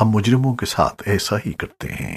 ہم مجرموں کے ساتھ ایسا ہی کرتے ہیں۔